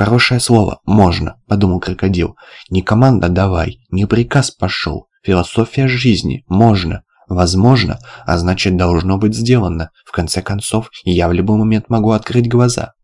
«Хорошее слово, можно», — подумал крокодил. «Не команда давай, не приказ пошел. Философия жизни, можно. Возможно, а значит должно быть сделано. В конце концов, я в любой момент могу открыть глаза».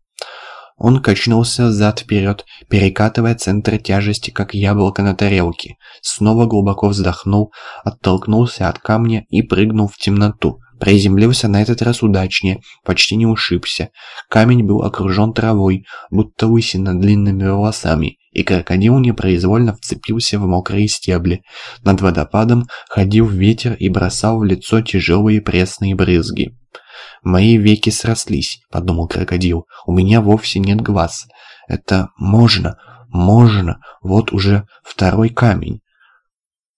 Он качнулся зад-вперед, перекатывая центр тяжести, как яблоко на тарелке. Снова глубоко вздохнул, оттолкнулся от камня и прыгнул в темноту. Приземлился на этот раз удачнее, почти не ушибся. Камень был окружен травой, будто лысина длинными волосами, и крокодил непроизвольно вцепился в мокрые стебли. Над водопадом ходил ветер и бросал в лицо тяжелые пресные брызги. «Мои веки срослись», — подумал крокодил. «У меня вовсе нет глаз. Это можно, можно, вот уже второй камень.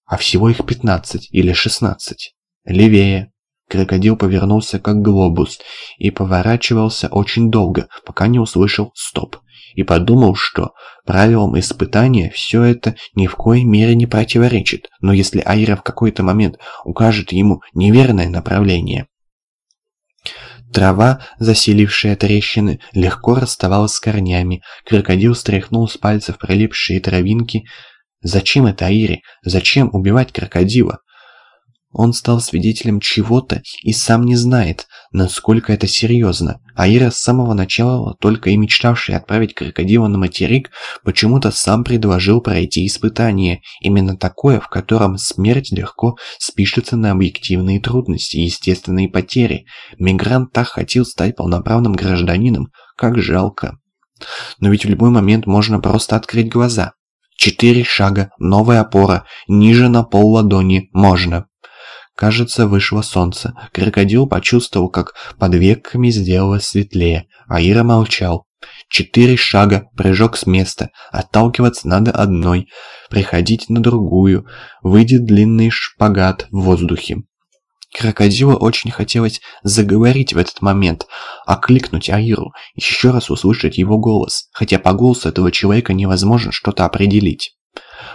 А всего их пятнадцать или шестнадцать. Левее». Крокодил повернулся как глобус и поворачивался очень долго, пока не услышал «стоп» и подумал, что правилам испытания все это ни в коей мере не противоречит, но если Айра в какой-то момент укажет ему неверное направление, Трава, заселившая трещины, легко расставалась с корнями. Крокодил стряхнул с пальцев прилипшие травинки. Зачем это Аире? Зачем убивать крокодила? Он стал свидетелем чего-то и сам не знает, насколько это серьезно. Аира с самого начала, только и мечтавший отправить крокодила на материк, почему-то сам предложил пройти испытание, именно такое, в котором смерть легко спишется на объективные трудности и естественные потери. Мигрант так хотел стать полноправным гражданином, как жалко. Но ведь в любой момент можно просто открыть глаза. Четыре шага, новая опора, ниже на пол ладони, можно. Кажется, вышло солнце. Крокодил почувствовал, как под веками сделалось светлее, а Ира молчал. Четыре шага, прыжок с места. Отталкиваться надо одной, приходить на другую. Выйдет длинный шпагат в воздухе. Крокодилу очень хотелось заговорить в этот момент, окликнуть Аиру, еще раз услышать его голос, хотя по голосу этого человека невозможно что-то определить.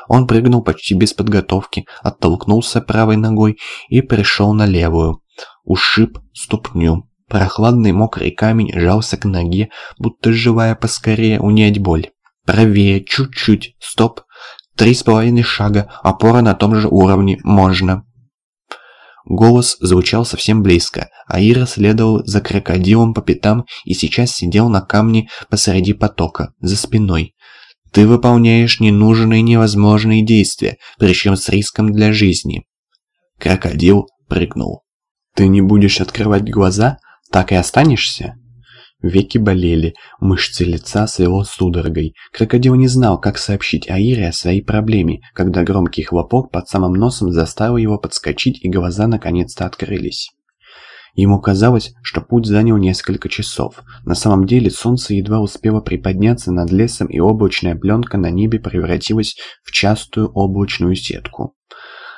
Он прыгнул почти без подготовки, оттолкнулся правой ногой и пришел на левую. Ушиб ступню. Прохладный мокрый камень жался к ноге, будто желая поскорее унять боль. Правее, чуть-чуть, стоп. Три с половиной шага, опора на том же уровне, можно. Голос звучал совсем близко, а Ира следовал за крокодилом по пятам и сейчас сидел на камне посреди потока, за спиной. Ты выполняешь ненужные невозможные действия, причем с риском для жизни. Крокодил прыгнул. Ты не будешь открывать глаза? Так и останешься? Веки болели, мышцы лица свело судорогой. Крокодил не знал, как сообщить Аире о своей проблеме, когда громкий хлопок под самым носом заставил его подскочить и глаза наконец-то открылись. Ему казалось, что путь занял несколько часов. На самом деле солнце едва успело приподняться над лесом, и облачная пленка на небе превратилась в частую облачную сетку.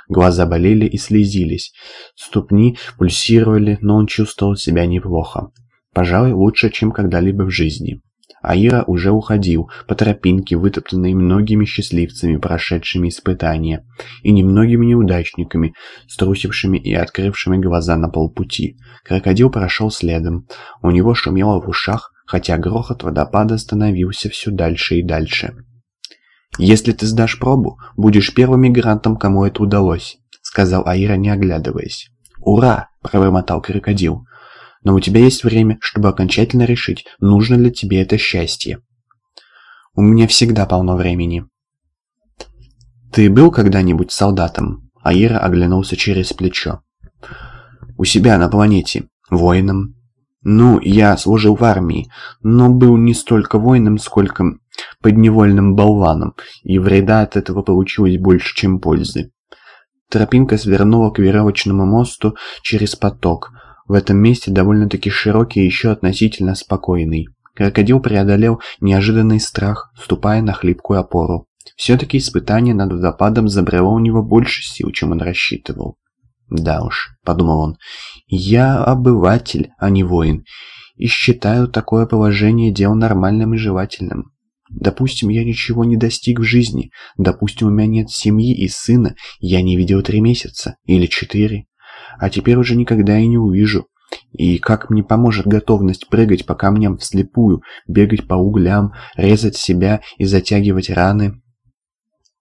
Глаза болели и слезились, ступни пульсировали, но он чувствовал себя неплохо. Пожалуй, лучше, чем когда-либо в жизни. Аира уже уходил по тропинке, вытоптанной многими счастливцами, прошедшими испытания, и немногими неудачниками, струсившими и открывшими глаза на полпути. Крокодил прошел следом. У него шумело в ушах, хотя грохот водопада становился все дальше и дальше. «Если ты сдашь пробу, будешь первым мигрантом, кому это удалось», — сказал Аира, не оглядываясь. «Ура!» — пробормотал крокодил. Но у тебя есть время, чтобы окончательно решить, нужно ли тебе это счастье. У меня всегда полно времени. Ты был когда-нибудь солдатом? Аира оглянулся через плечо. У себя на планете. Воином. Ну, я служил в армии, но был не столько воином, сколько подневольным болваном, и вреда от этого получилось больше, чем пользы. Тропинка свернула к веревочному мосту через поток, в этом месте довольно-таки широкий и еще относительно спокойный. Крокодил преодолел неожиданный страх, ступая на хлипкую опору. Все-таки испытание над водопадом забрало у него больше сил, чем он рассчитывал. «Да уж», — подумал он, — «я обыватель, а не воин, и считаю такое положение дел нормальным и желательным. Допустим, я ничего не достиг в жизни, допустим, у меня нет семьи и сына, я не видел три месяца или четыре а теперь уже никогда и не увижу. И как мне поможет готовность прыгать по камням вслепую, бегать по углям, резать себя и затягивать раны?